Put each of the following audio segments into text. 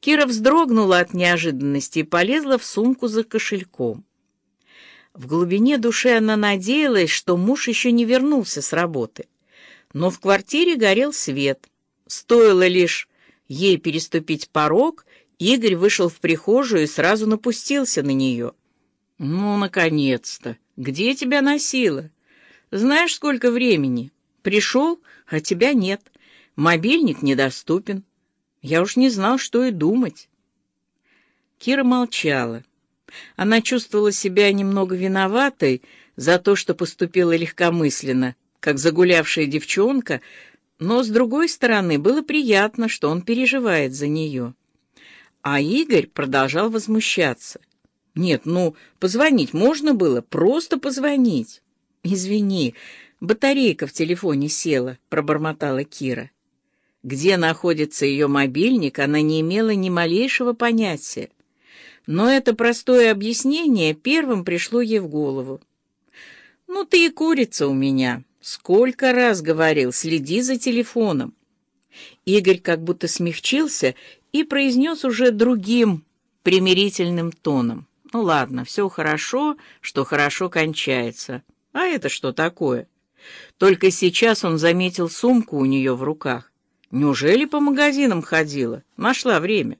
Кира вздрогнула от неожиданности и полезла в сумку за кошельком. В глубине души она надеялась, что муж еще не вернулся с работы. Но в квартире горел свет. Стоило лишь ей переступить порог, Игорь вышел в прихожую и сразу напустился на нее. «Ну, наконец-то! Где тебя носило? Знаешь, сколько времени? Пришел, а тебя нет. Мобильник недоступен. Я уж не знал, что и думать». Кира молчала. Она чувствовала себя немного виноватой за то, что поступила легкомысленно, как загулявшая девчонка, но, с другой стороны, было приятно, что он переживает за нее. А Игорь продолжал возмущаться. Нет, ну, позвонить можно было, просто позвонить. Извини, батарейка в телефоне села, пробормотала Кира. Где находится ее мобильник, она не имела ни малейшего понятия. Но это простое объяснение первым пришло ей в голову. «Ну ты и курица у меня. Сколько раз говорил, следи за телефоном». Игорь как будто смягчился и произнес уже другим примирительным тоном. Ну ладно, все хорошо, что хорошо кончается. А это что такое? Только сейчас он заметил сумку у нее в руках. Неужели по магазинам ходила? Нашла время.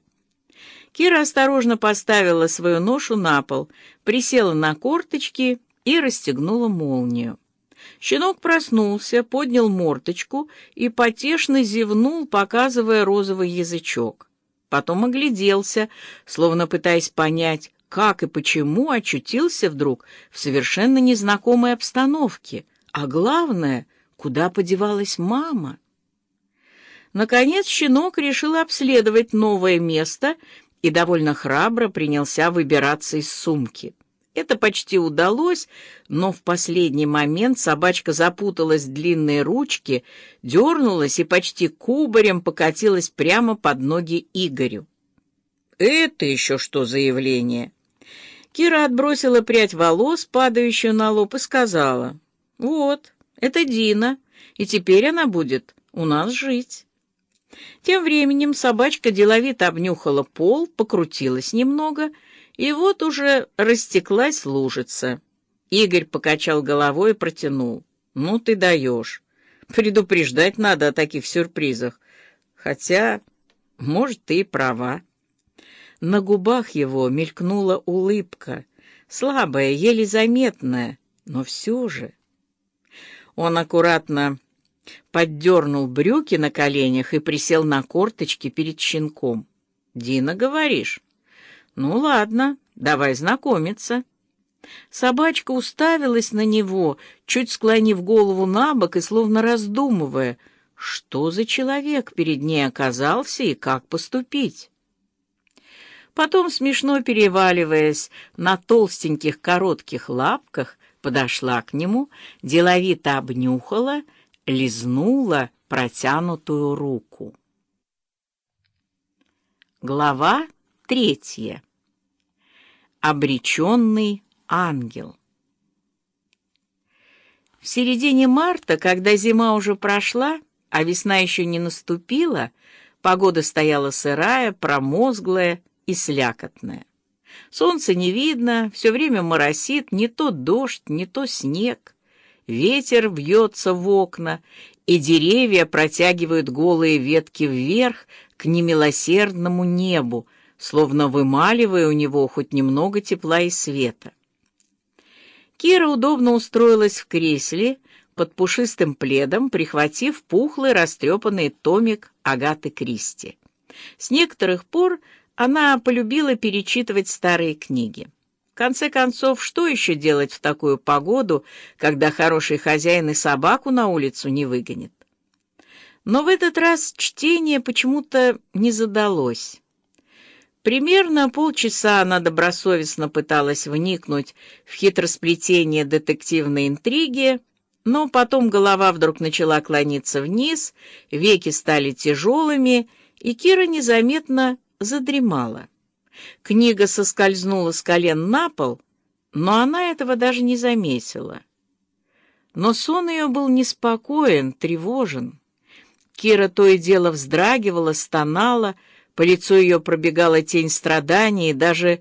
Кира осторожно поставила свою ношу на пол, присела на корточки и расстегнула молнию. Щенок проснулся, поднял морточку и потешно зевнул, показывая розовый язычок. Потом огляделся, словно пытаясь понять, как и почему очутился вдруг в совершенно незнакомой обстановке, а главное, куда подевалась мама. Наконец щенок решил обследовать новое место и довольно храбро принялся выбираться из сумки. Это почти удалось, но в последний момент собачка запуталась в длинные ручки, дернулась и почти кубарем покатилась прямо под ноги Игорю. «Это еще что за явление?» Кира отбросила прядь волос, падающую на лоб, и сказала, «Вот, это Дина, и теперь она будет у нас жить». Тем временем собачка деловито обнюхала пол, покрутилась немного, и вот уже растеклась лужица. Игорь покачал головой и протянул. «Ну ты даешь. Предупреждать надо о таких сюрпризах. Хотя, может, ты и права». На губах его мелькнула улыбка, слабая, еле заметная, но все же. Он аккуратно поддернул брюки на коленях и присел на корточки перед щенком. «Дина, говоришь?» «Ну ладно, давай знакомиться». Собачка уставилась на него, чуть склонив голову на бок и словно раздумывая, что за человек перед ней оказался и как поступить. Потом, смешно переваливаясь на толстеньких коротких лапках, подошла к нему, деловито обнюхала, лизнула протянутую руку. Глава третья. Обреченный ангел. В середине марта, когда зима уже прошла, а весна еще не наступила, погода стояла сырая, промозглая, и слякотная. Солнца не видно, все время моросит не то дождь, не то снег. Ветер бьется в окна, и деревья протягивают голые ветки вверх к немилосердному небу, словно вымаливая у него хоть немного тепла и света. Кира удобно устроилась в кресле под пушистым пледом, прихватив пухлый растрепанный томик Агаты Кристи. С некоторых пор она полюбила перечитывать старые книги. Конце концов, что еще делать в такую погоду, когда хороший хозяин и собаку на улицу не выгонит? Но в этот раз чтение почему-то не задалось. Примерно полчаса она добросовестно пыталась вникнуть в хитросплетение детективной интриги, но потом голова вдруг начала клониться вниз, веки стали тяжелыми, и Кира незаметно задремала. Книга соскользнула с колен на пол, но она этого даже не заметила. Но сон ее был неспокоен, тревожен. Кира то и дело вздрагивала, стонала, По лицу ее пробегала тень страданий и даже